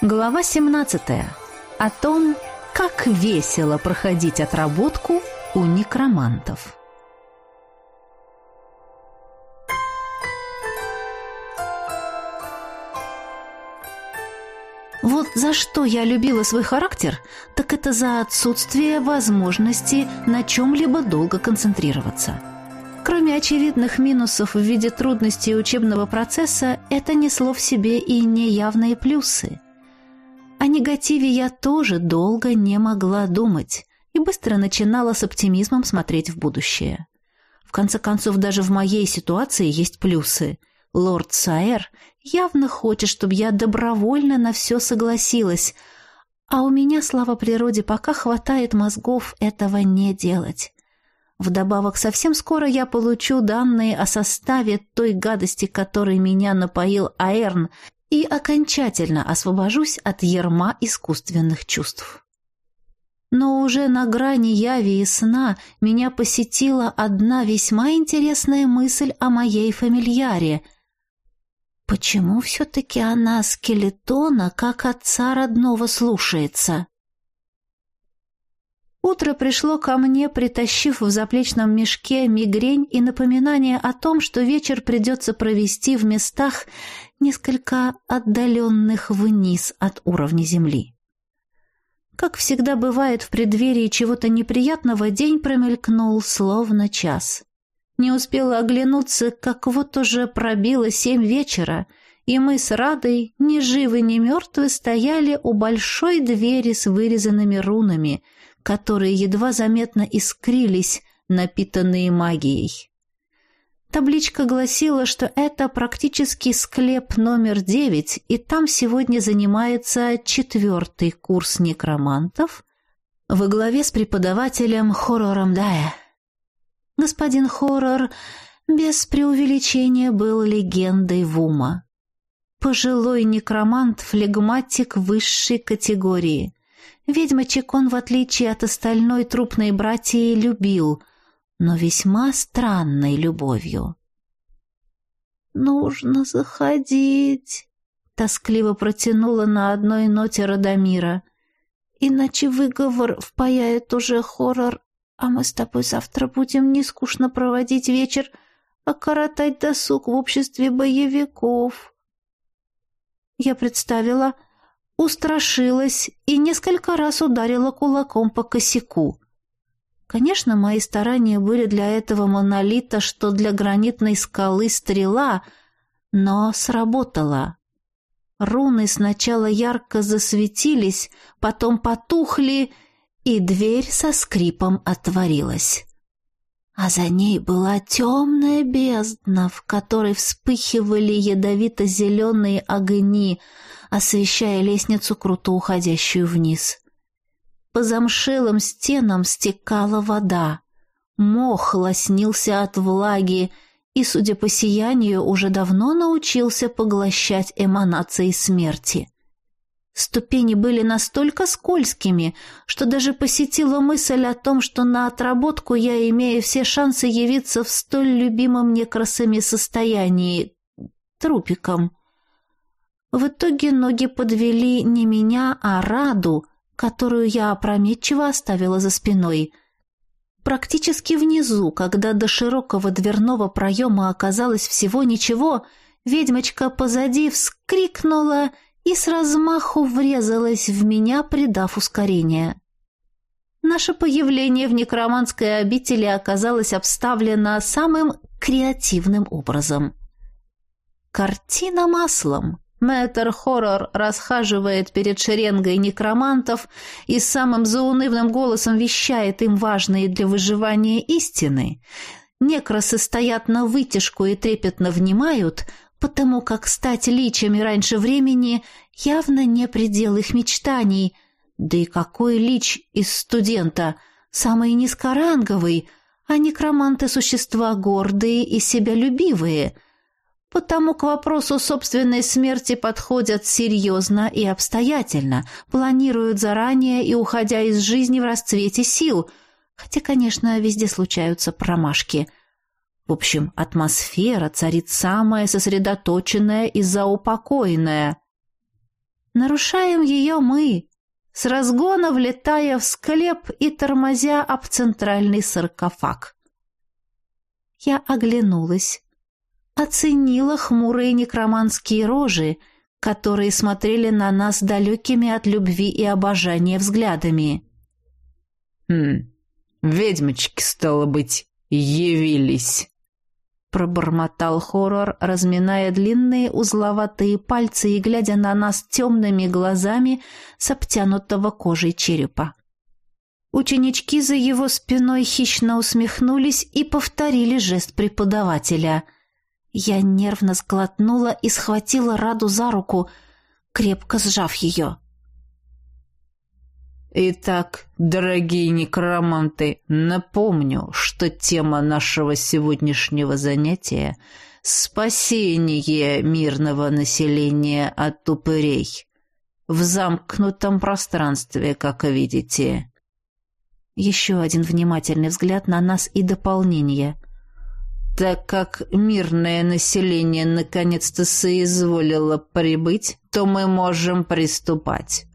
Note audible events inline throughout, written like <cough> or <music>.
Глава 17. О том, как весело проходить отработку у некромантов. Вот за что я любила свой характер, так это за отсутствие возможности на чем-либо долго концентрироваться. Кроме очевидных минусов в виде трудностей учебного процесса, это несло в себе и неявные плюсы. Негативе я тоже долго не могла думать и быстро начинала с оптимизмом смотреть в будущее. В конце концов, даже в моей ситуации есть плюсы. Лорд Сайер явно хочет, чтобы я добровольно на все согласилась, а у меня, слава природе, пока хватает мозгов этого не делать. Вдобавок, совсем скоро я получу данные о составе той гадости, которой меня напоил Аэрн, и окончательно освобожусь от ерма искусственных чувств. Но уже на грани яви и сна меня посетила одна весьма интересная мысль о моей фамильяре. Почему все-таки она скелетона, как отца родного, слушается? Утро пришло ко мне, притащив в заплечном мешке мигрень и напоминание о том, что вечер придется провести в местах, несколько отдаленных вниз от уровня земли. Как всегда бывает в преддверии чего-то неприятного, день промелькнул словно час. Не успела оглянуться, как вот уже пробило семь вечера, и мы с Радой, ни живы, ни мертвы, стояли у большой двери с вырезанными рунами — которые едва заметно искрились, напитанные магией. Табличка гласила, что это практически склеп номер девять, и там сегодня занимается четвертый курс некромантов во главе с преподавателем Хоррором Дая. Господин Хоррор без преувеличения был легендой Вума. Пожилой некромант-флегматик высшей категории. Ведьмочек он, в отличие от остальной трупной братьи, любил, но весьма странной любовью. «Нужно заходить», — тоскливо протянула на одной ноте Радомира. «Иначе выговор впаяет уже хоррор, а мы с тобой завтра будем не скучно проводить вечер, а коротать досуг в обществе боевиков». Я представила, устрашилась и несколько раз ударила кулаком по косяку. Конечно, мои старания были для этого монолита, что для гранитной скалы стрела, но сработало. Руны сначала ярко засветились, потом потухли, и дверь со скрипом отворилась. А за ней была темная бездна, в которой вспыхивали ядовито-зеленые огни — освещая лестницу, круто уходящую вниз. По замшелым стенам стекала вода. Мох лоснился от влаги и, судя по сиянию, уже давно научился поглощать эманации смерти. Ступени были настолько скользкими, что даже посетила мысль о том, что на отработку я имею все шансы явиться в столь любимом мне красами состоянии — трупиком. В итоге ноги подвели не меня, а Раду, которую я опрометчиво оставила за спиной. Практически внизу, когда до широкого дверного проема оказалось всего ничего, ведьмочка позади вскрикнула и с размаху врезалась в меня, придав ускорение. Наше появление в некроманской обители оказалось обставлено самым креативным образом. Картина маслом — Мэтр Хоррор расхаживает перед шеренгой некромантов и самым заунывным голосом вещает им важные для выживания истины. Некросы стоят на вытяжку и трепетно внимают, потому как стать личами раньше времени явно не предел их мечтаний. Да и какой лич из студента? Самый низкоранговый, а некроманты — существа гордые и себялюбивые — потому к вопросу собственной смерти подходят серьезно и обстоятельно, планируют заранее и уходя из жизни в расцвете сил, хотя, конечно, везде случаются промашки. В общем, атмосфера царит самая сосредоточенная и заупокоенная. Нарушаем ее мы, с разгона влетая в склеп и тормозя об центральный саркофаг. Я оглянулась, оценила хмурые некроманские рожи, которые смотрели на нас далекими от любви и обожания взглядами. «Хм, ведьмочки, стало быть, явились», — пробормотал хоррор, разминая длинные узловатые пальцы и глядя на нас темными глазами с обтянутого кожей черепа. Ученички за его спиной хищно усмехнулись и повторили жест преподавателя. Я нервно сглотнула и схватила Раду за руку, крепко сжав ее. Итак, дорогие некроманты, напомню, что тема нашего сегодняшнего занятия — спасение мирного населения от упырей. В замкнутом пространстве, как видите. Еще один внимательный взгляд на нас и дополнение. Так как мирное население наконец-то соизволило прибыть, то мы можем приступать.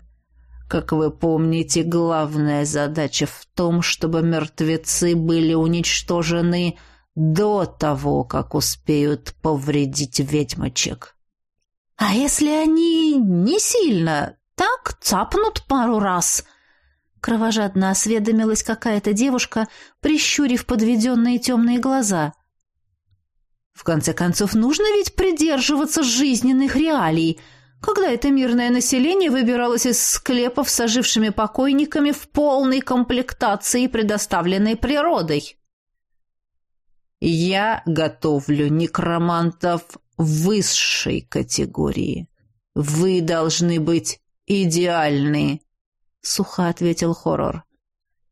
Как вы помните, главная задача в том, чтобы мертвецы были уничтожены до того, как успеют повредить ведьмочек. А если они не сильно, так цапнут пару раз? Кровожадно осведомилась какая-то девушка, прищурив подведенные темные глаза. В конце концов, нужно ведь придерживаться жизненных реалий — когда это мирное население выбиралось из склепов с ожившими покойниками в полной комплектации, предоставленной природой. «Я готовлю некромантов высшей категории. Вы должны быть идеальны», — сухо ответил хоррор.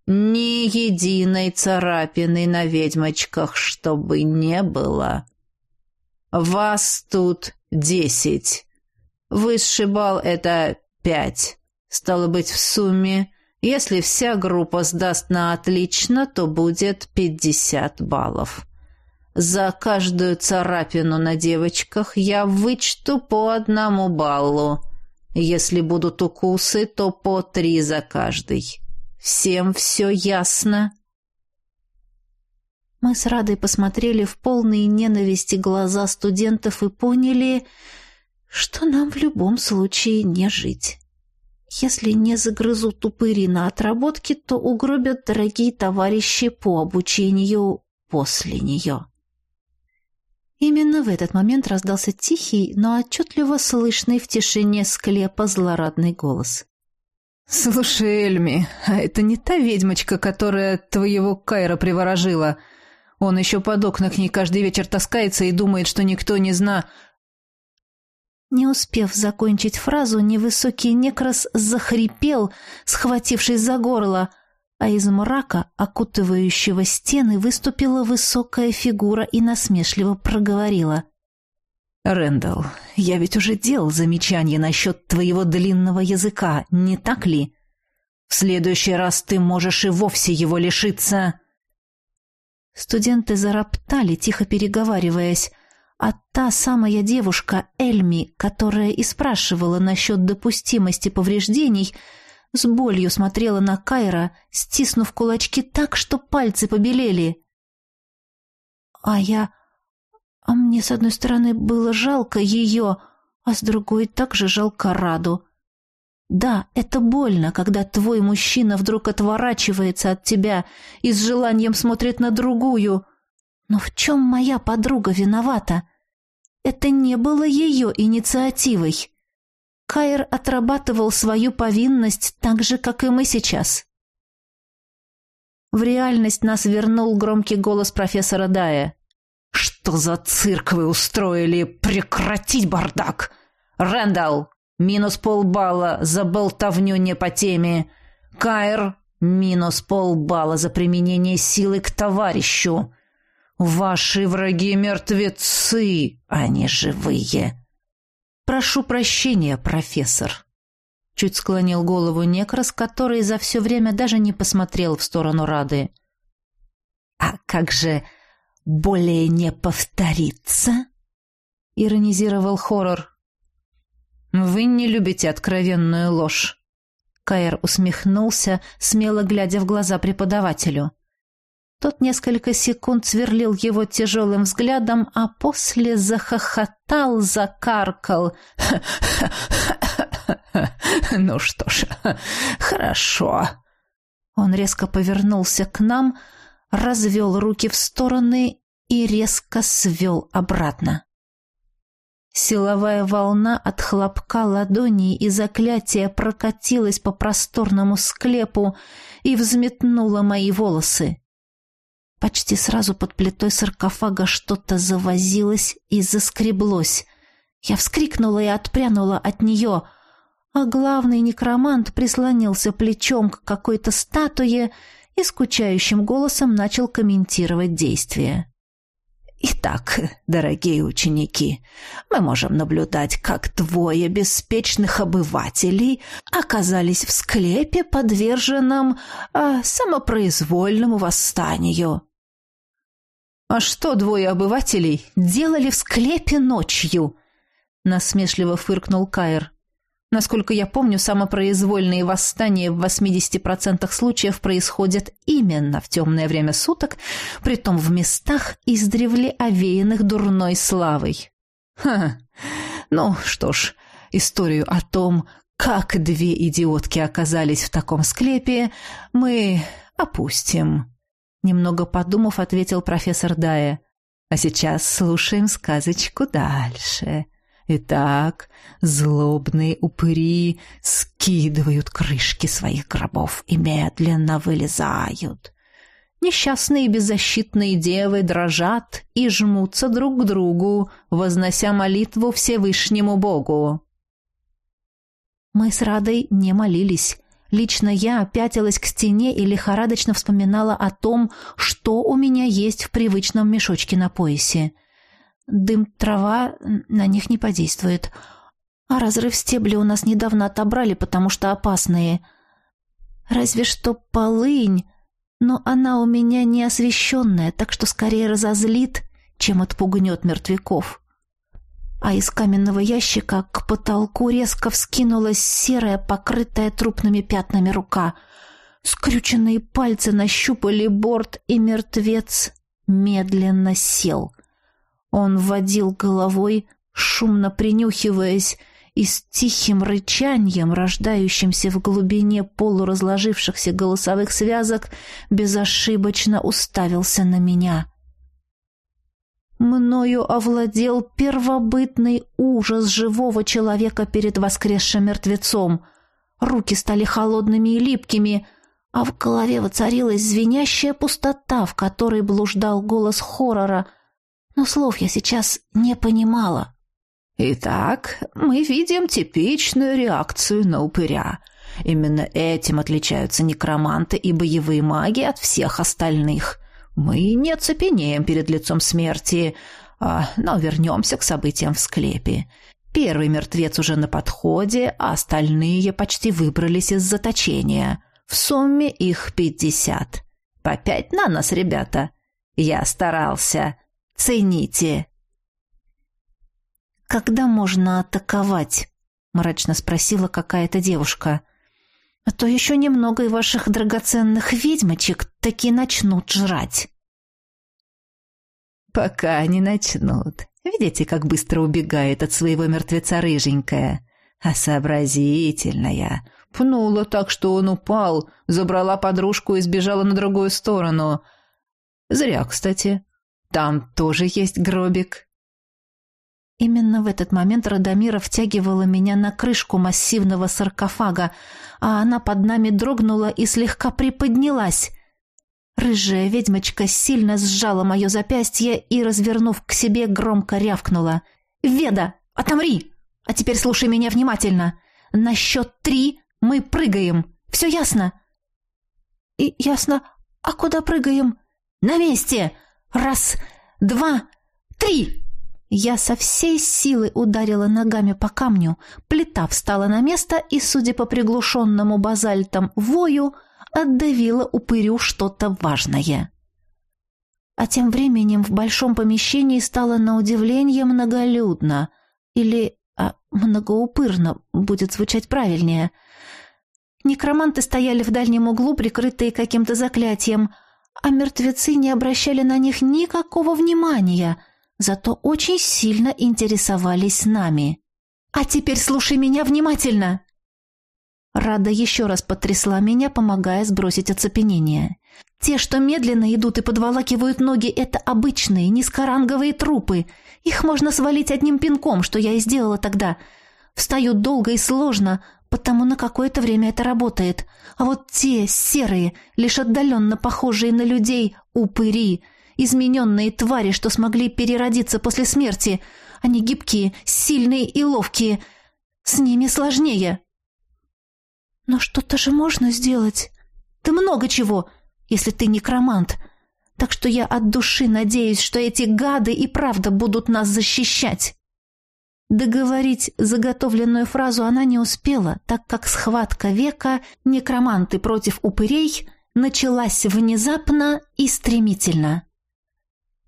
«Ни единой царапины на ведьмочках, чтобы не было. Вас тут десять». Высший балл — это пять. Стало быть, в сумме, если вся группа сдаст на отлично, то будет пятьдесят баллов. За каждую царапину на девочках я вычту по одному баллу. Если будут укусы, то по три за каждый. Всем все ясно?» Мы с Радой посмотрели в полные ненависти глаза студентов и поняли, что нам в любом случае не жить. Если не загрызут упыри на отработке, то угробят дорогие товарищи по обучению после нее. Именно в этот момент раздался тихий, но отчетливо слышный в тишине склепа злорадный голос. «Слушай, Эльми, а это не та ведьмочка, которая твоего Кайра приворожила? Он еще под окна к ней каждый вечер таскается и думает, что никто не зна...» Не успев закончить фразу, невысокий некрас захрипел, схватившись за горло, а из мрака, окутывающего стены, выступила высокая фигура и насмешливо проговорила. «Рэндалл, я ведь уже делал замечание насчет твоего длинного языка, не так ли? В следующий раз ты можешь и вовсе его лишиться!» Студенты зароптали, тихо переговариваясь, а та самая девушка Эльми, которая и спрашивала насчет допустимости повреждений, с болью смотрела на Кайра, стиснув кулачки так, что пальцы побелели. А я... А мне, с одной стороны, было жалко ее, а с другой также жалко Раду. Да, это больно, когда твой мужчина вдруг отворачивается от тебя и с желанием смотрит на другую — но в чем моя подруга виновата? Это не было ее инициативой. Кайр отрабатывал свою повинность так же, как и мы сейчас. В реальность нас вернул громкий голос профессора Дая. «Что за цирк вы устроили? Прекратить бардак! Рэндалл, минус полбалла за болтовню не по теме. Кайр, минус полбалла за применение силы к товарищу. Ваши враги мертвецы, а не живые. Прошу прощения, профессор. Чуть склонил голову Некрас, который за все время даже не посмотрел в сторону Рады. А как же более не повторится? Иронизировал хоррор. «Вы не любите откровенную ложь». Каэр усмехнулся, смело глядя в глаза преподавателю. Тот несколько секунд сверлил его тяжелым взглядом, а после захохотал, закаркал. «Ну что ж, хорошо». Он резко повернулся к нам, развел руки в стороны и резко свел обратно. Силовая волна от хлопка ладоней и заклятия прокатилась по просторному склепу и взметнула мои волосы. Почти сразу под плитой саркофага что-то завозилось и заскреблось. Я вскрикнула и отпрянула от нее, а главный некромант прислонился плечом к какой-то статуе и скучающим голосом начал комментировать действия. Итак, дорогие ученики, мы можем наблюдать, как двое беспечных обывателей оказались в склепе, подверженном э, самопроизвольному восстанию. А что двое обывателей делали в склепе ночью? насмешливо фыркнул Каир. Насколько я помню, самопроизвольные восстания в 80% случаев происходят именно в темное время суток, притом в местах, издревле овеянных дурной славой. Ха, ну что ж, историю о том, как две идиотки оказались в таком склепе, мы опустим. Немного подумав, ответил профессор Дая. А сейчас слушаем сказочку дальше. Итак, злобные упыри скидывают крышки своих гробов и медленно вылезают. Несчастные беззащитные девы дрожат и жмутся друг к другу, вознося молитву Всевышнему Богу. Мы с Радой не молились. Лично я пятилась к стене и лихорадочно вспоминала о том, что у меня есть в привычном мешочке на поясе — Дым, трава на них не подействует. А разрыв стебля у нас недавно отобрали, потому что опасные. Разве что полынь, но она у меня не освещенная, так что скорее разозлит, чем отпугнет мертвяков. А из каменного ящика к потолку резко вскинулась серая, покрытая трупными пятнами рука. Скрюченные пальцы нащупали борт, и мертвец медленно сел — он водил головой, шумно принюхиваясь, и с тихим рычанием, рождающимся в глубине полуразложившихся голосовых связок, безошибочно уставился на меня. Мною овладел первобытный ужас живого человека перед воскресшим мертвецом. Руки стали холодными и липкими, а в голове воцарилась звенящая пустота, в которой блуждал голос хоррора — но слов я сейчас не понимала. Итак, мы видим типичную реакцию на упыря. Именно этим отличаются некроманты и боевые маги от всех остальных. Мы не цепенеем перед лицом смерти, а, но вернемся к событиям в склепе. Первый мертвец уже на подходе, а остальные почти выбрались из заточения. В сумме их пятьдесят. По пять на нас, ребята. Я старался. Цените. Когда можно атаковать? мрачно спросила какая-то девушка. А то еще немного и ваших драгоценных ведьмочек таки начнут жрать. Пока не начнут. Видите, как быстро убегает от своего мертвеца рыженькая, а сообразительная. Пнула так, что он упал, забрала подружку и сбежала на другую сторону. Зря, кстати. Там тоже есть гробик». Именно в этот момент Радомира втягивала меня на крышку массивного саркофага, а она под нами дрогнула и слегка приподнялась. Рыжая ведьмочка сильно сжала мое запястье и, развернув к себе, громко рявкнула. «Веда, отомри! А теперь слушай меня внимательно. На счет три мы прыгаем. Все ясно?» «И ясно. А куда прыгаем?» «На месте! Раз, два, три!» Я со всей силы ударила ногами по камню, плита встала на место и, судя по приглушенному базальтам вою, отдавила упырю что-то важное. А тем временем в большом помещении стало на удивление многолюдно. Или а многоупырно будет звучать правильнее. Некроманты стояли в дальнем углу, прикрытые каким-то заклятием, а мертвецы не обращали на них никакого внимания, зато очень сильно интересовались нами. «А теперь слушай меня внимательно!» Рада еще раз потрясла меня, помогая сбросить оцепенение. Те, что медленно идут и подволакивают ноги, это обычные, низкоранговые трупы. Их можно свалить одним пинком, что я и сделала тогда. Встают долго и сложно, потому на какое-то время это работает. А вот те, серые, лишь отдаленно похожие на людей, упыри, измененные твари, что смогли переродиться после смерти, они гибкие, сильные и ловкие. С ними сложнее. Но что-то же можно сделать. Да много чего если ты некромант. Так что я от души надеюсь, что эти гады и правда будут нас защищать». Договорить заготовленную фразу она не успела, так как схватка века некроманты против упырей началась внезапно и стремительно.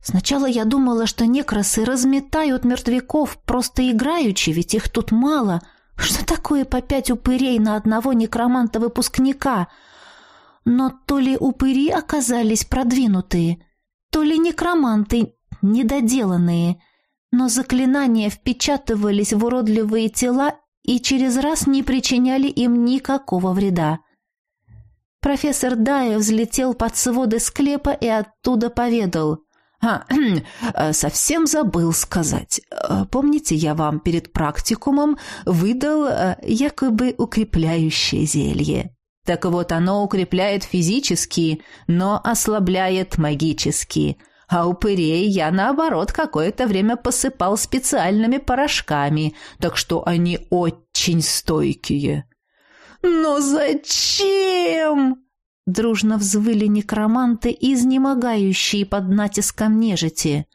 Сначала я думала, что некросы разметают мертвяков просто играючи, ведь их тут мало. Что такое по пять упырей на одного некроманта-выпускника — но то ли упыри оказались продвинутые, то ли некроманты недоделанные, но заклинания впечатывались в уродливые тела и через раз не причиняли им никакого вреда. Профессор Дая взлетел под своды склепа и оттуда поведал. «А, <clears throat> э, совсем забыл сказать. Э, помните, я вам перед практикумом выдал э, якобы укрепляющее зелье?» Так вот, оно укрепляет физически, но ослабляет магически. А упырей я, наоборот, какое-то время посыпал специальными порошками, так что они очень стойкие. «Но зачем?» Дружно взвыли некроманты, изнемогающие под натиском нежити.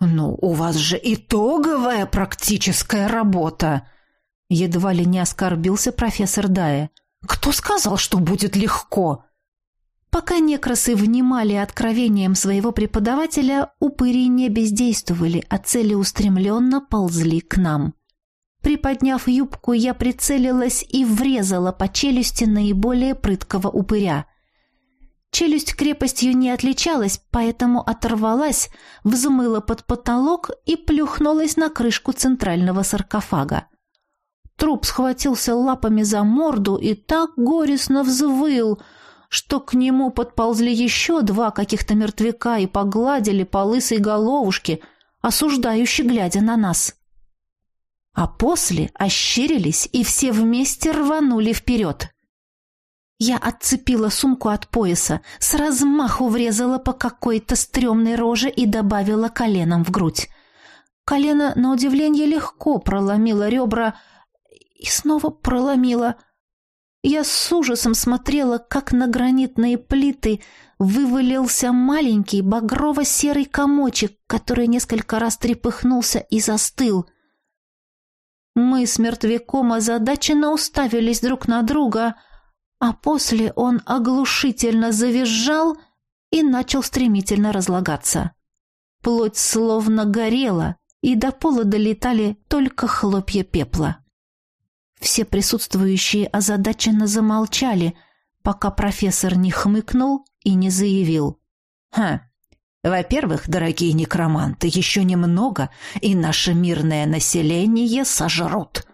«Ну, у вас же итоговая практическая работа!» Едва ли не оскорбился профессор Дая. Кто сказал, что будет легко? Пока некросы внимали откровением своего преподавателя, упыри не бездействовали, а целеустремленно ползли к нам. Приподняв юбку, я прицелилась и врезала по челюсти наиболее прыткого упыря. Челюсть крепостью не отличалась, поэтому оторвалась, взмыла под потолок и плюхнулась на крышку центрального саркофага. Труп схватился лапами за морду и так горестно взвыл, что к нему подползли еще два каких-то мертвяка и погладили по лысой головушке, осуждающе глядя на нас. А после ощерились и все вместе рванули вперед. Я отцепила сумку от пояса, с размаху врезала по какой-то стрёмной роже и добавила коленом в грудь. Колено, на удивление, легко проломило ребра, и снова проломила. Я с ужасом смотрела, как на гранитные плиты вывалился маленький багрово-серый комочек, который несколько раз трепыхнулся и застыл. Мы с мертвяком озадаченно уставились друг на друга, а после он оглушительно завизжал и начал стремительно разлагаться. Плоть словно горела, и до пола долетали только хлопья пепла. Все присутствующие озадаченно замолчали, пока профессор не хмыкнул и не заявил. «Ха, во-первых, дорогие некроманты, еще немного, и наше мирное население сожрут.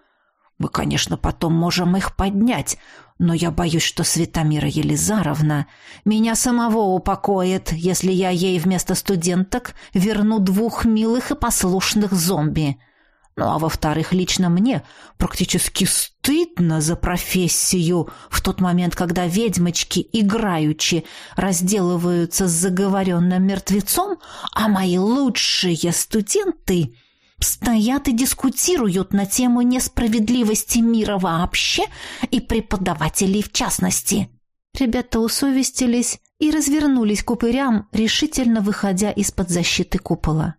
Мы, конечно, потом можем их поднять, но я боюсь, что Светомира Елизаровна меня самого упокоит, если я ей вместо студенток верну двух милых и послушных зомби». Ну а во-вторых, лично мне практически стыдно за профессию в тот момент, когда ведьмочки играючи разделываются с заговоренным мертвецом, а мои лучшие студенты стоят и дискутируют на тему несправедливости мира вообще и преподавателей в частности. Ребята усовестились и развернулись к упырям, решительно выходя из-под защиты купола.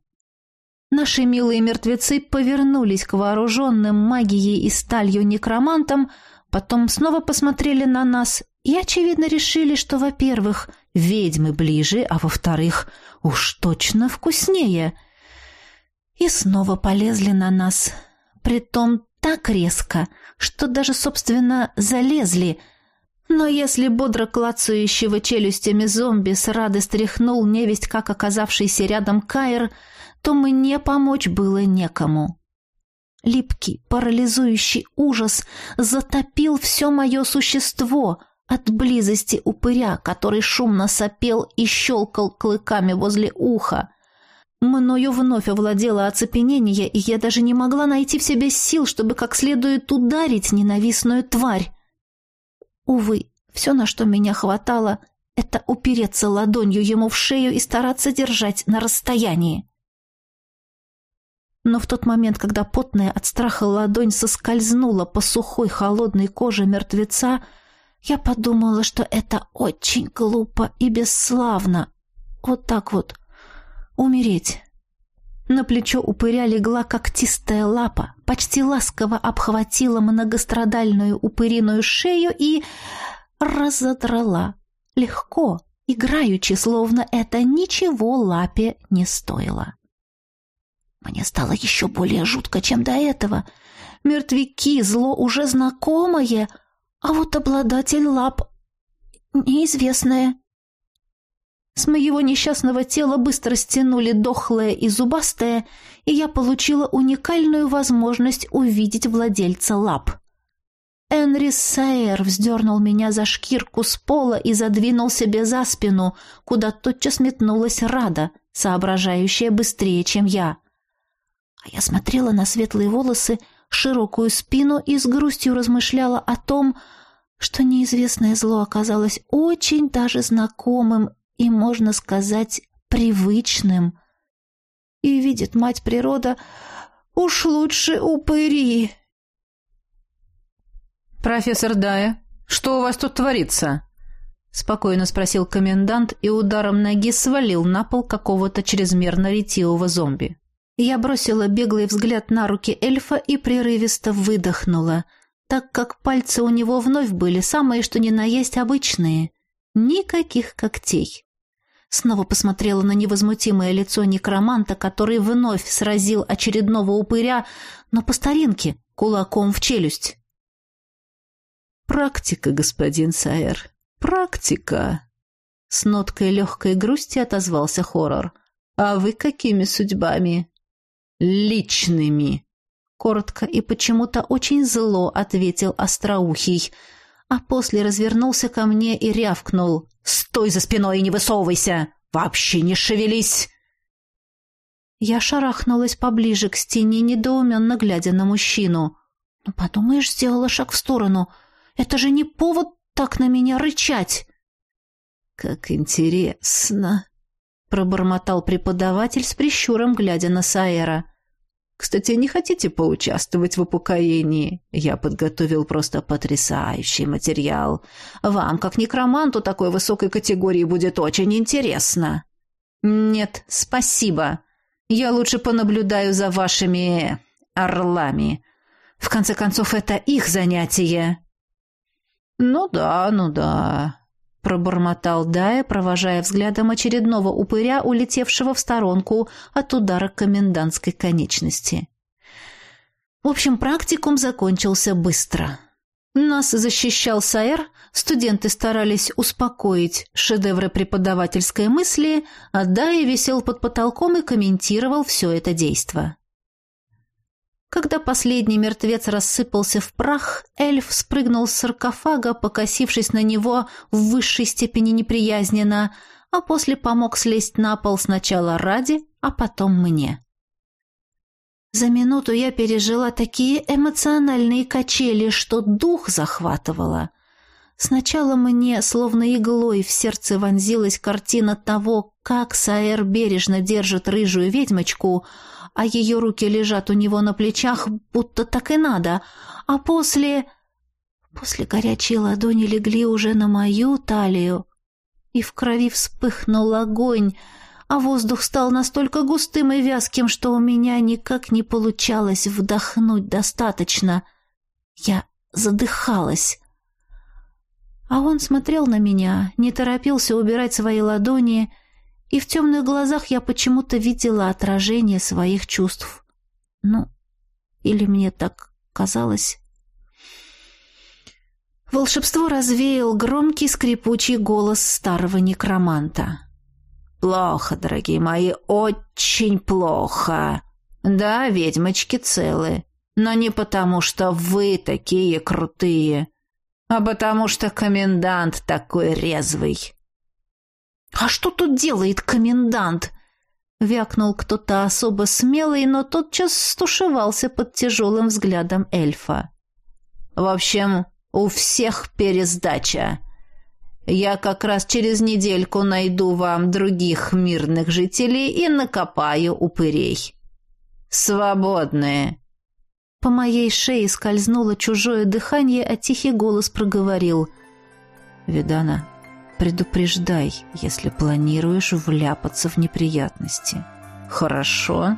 Наши милые мертвецы повернулись к вооруженным магией и сталью некромантам, потом снова посмотрели на нас и, очевидно, решили, что, во-первых, ведьмы ближе, а во-вторых, уж точно вкуснее. И снова полезли на нас. притом так резко, что даже, собственно, залезли. Но если бодро клацающего челюстями зомби с рады стряхнул невесть, как оказавшийся рядом Кайр, то мне помочь было некому. Липкий, парализующий ужас затопил все мое существо от близости упыря, который шумно сопел и щелкал клыками возле уха. Мною вновь овладело оцепенение, и я даже не могла найти в себе сил, чтобы как следует ударить ненавистную тварь. Увы, все, на что меня хватало, это упереться ладонью ему в шею и стараться держать на расстоянии. Но в тот момент, когда потная от страха ладонь соскользнула по сухой холодной коже мертвеца, я подумала, что это очень глупо и бесславно. Вот так вот умереть. На плечо упыря легла когтистая лапа, почти ласково обхватила многострадальную упыриную шею и разодрала. Легко, играючи, словно это ничего лапе не стоило. Мне стало еще более жутко, чем до этого. Мертвяки — зло уже знакомое, а вот обладатель лап — неизвестное. С моего несчастного тела быстро стянули дохлое и зубастое, и я получила уникальную возможность увидеть владельца лап. Энри Сайер вздернул меня за шкирку с пола и задвинул себе за спину, куда тотчас метнулась Рада, соображающая быстрее, чем я. А я смотрела на светлые волосы, широкую спину и с грустью размышляла о том, что неизвестное зло оказалось очень даже знакомым и, можно сказать, привычным. И видит мать природа, уж лучше упыри. «Профессор Дая, что у вас тут творится?» Спокойно спросил комендант и ударом ноги свалил на пол какого-то чрезмерно ретивого зомби. Я бросила беглый взгляд на руки эльфа и прерывисто выдохнула, так как пальцы у него вновь были самые что ни на есть обычные. Никаких когтей. Снова посмотрела на невозмутимое лицо некроманта, который вновь сразил очередного упыря, но по старинке, кулаком в челюсть. «Практика, господин Сайер, практика!» С ноткой легкой грусти отозвался хоррор. «А вы какими судьбами?» «Личными!» Коротко и почему-то очень зло ответил Остроухий, а после развернулся ко мне и рявкнул. «Стой за спиной и не высовывайся! Вообще не шевелись!» Я шарахнулась поближе к стене, недоуменно глядя на мужчину. «Ну, подумаешь, сделала шаг в сторону. Это же не повод так на меня рычать!» «Как интересно!» — пробормотал преподаватель с прищуром, глядя на Саэра. Кстати, не хотите поучаствовать в упокоении? Я подготовил просто потрясающий материал. Вам, как некроманту такой высокой категории, будет очень интересно. Нет, спасибо. Я лучше понаблюдаю за вашими орлами. В конце концов, это их занятие. Ну да, ну да, пробормотал Дая, провожая взглядом очередного упыря, улетевшего в сторонку от удара комендантской конечности. В общем, практикум закончился быстро. Нас защищал Саэр, студенты старались успокоить шедевры преподавательской мысли, а Дая висел под потолком и комментировал все это действо. Когда последний мертвец рассыпался в прах, эльф спрыгнул с саркофага, покосившись на него в высшей степени неприязненно, а после помог слезть на пол сначала ради, а потом мне. За минуту я пережила такие эмоциональные качели, что дух захватывало. Сначала мне, словно иглой, в сердце вонзилась картина того, как Саэр бережно держит рыжую ведьмочку — а ее руки лежат у него на плечах, будто так и надо. А после... После горячие ладони легли уже на мою талию, и в крови вспыхнул огонь, а воздух стал настолько густым и вязким, что у меня никак не получалось вдохнуть достаточно. Я задыхалась. А он смотрел на меня, не торопился убирать свои ладони и в темных глазах я почему-то видела отражение своих чувств. Ну, Или мне так казалось? Волшебство развеял громкий скрипучий голос старого некроманта. «Плохо, дорогие мои, очень плохо. Да, ведьмочки целы, но не потому, что вы такие крутые, а потому что комендант такой резвый». «А что тут делает комендант?» Вякнул кто-то особо смелый, но тотчас стушевался под тяжелым взглядом эльфа. «В общем, у всех пересдача. Я как раз через недельку найду вам других мирных жителей и накопаю упырей. Свободные!» По моей шее скользнуло чужое дыхание, а тихий голос проговорил. «Видана, предупреждай, если планируешь вляпаться в неприятности. Хорошо?»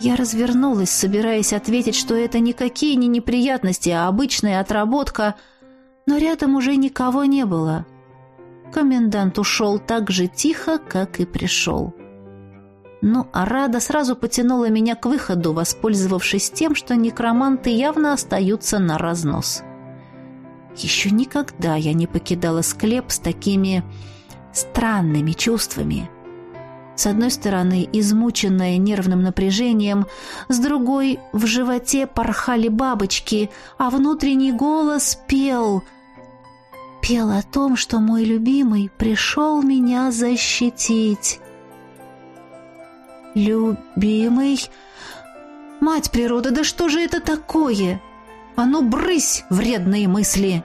Я развернулась, собираясь ответить, что это никакие не неприятности, а обычная отработка, но рядом уже никого не было. Комендант ушел так же тихо, как и пришел. Ну, а Рада сразу потянула меня к выходу, воспользовавшись тем, что некроманты явно остаются на разнос. Еще никогда я не покидала склеп с такими странными чувствами. С одной стороны, измученная нервным напряжением, с другой — в животе порхали бабочки, а внутренний голос пел... Пел о том, что мой любимый пришел меня защитить. «Любимый? Мать природа, да что же это такое? А ну, брысь, вредные мысли!»